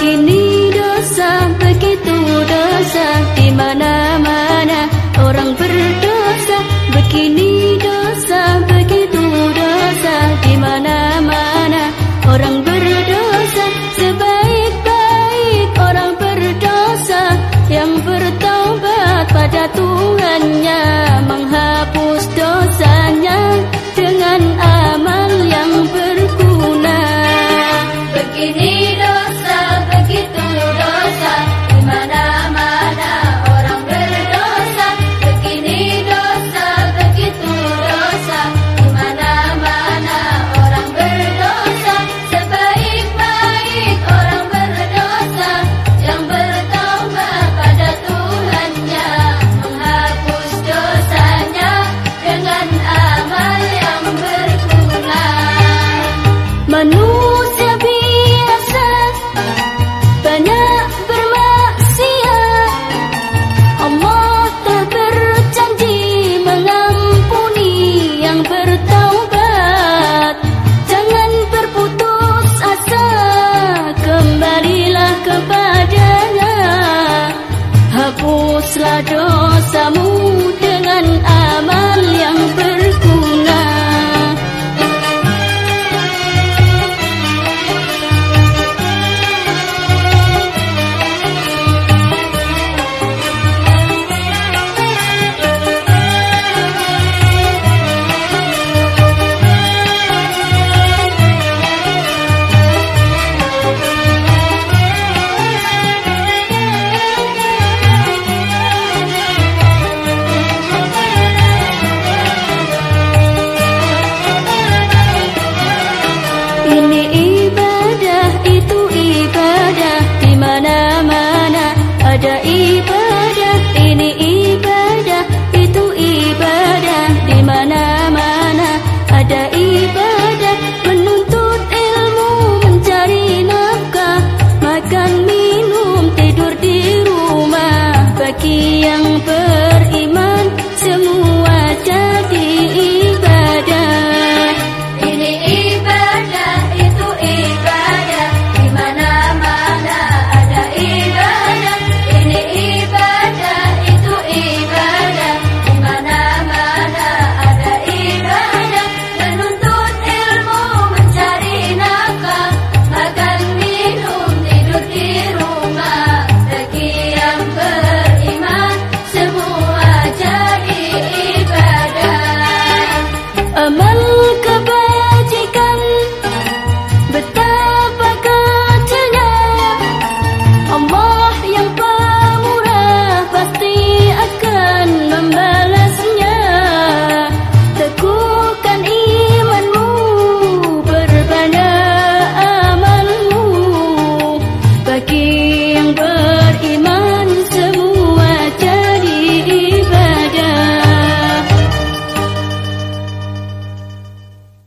Begini dosa, begitu dosa di mana-mana orang berdosa. Begini dosa, begitu dosa di mana-mana orang berdosa. Sebaik-baik orang berdosa yang bertaubat pada Tuhannya menghapus dosanya Manusia biasa banyak bermaksiat. Allah tak berjanji mengampuni yang bertaubat. Jangan berputus asa Kembalilah kepadanya. Hapuslah dosamu Ini ibadah, itu ibadah. Di mana-mana ada ibadah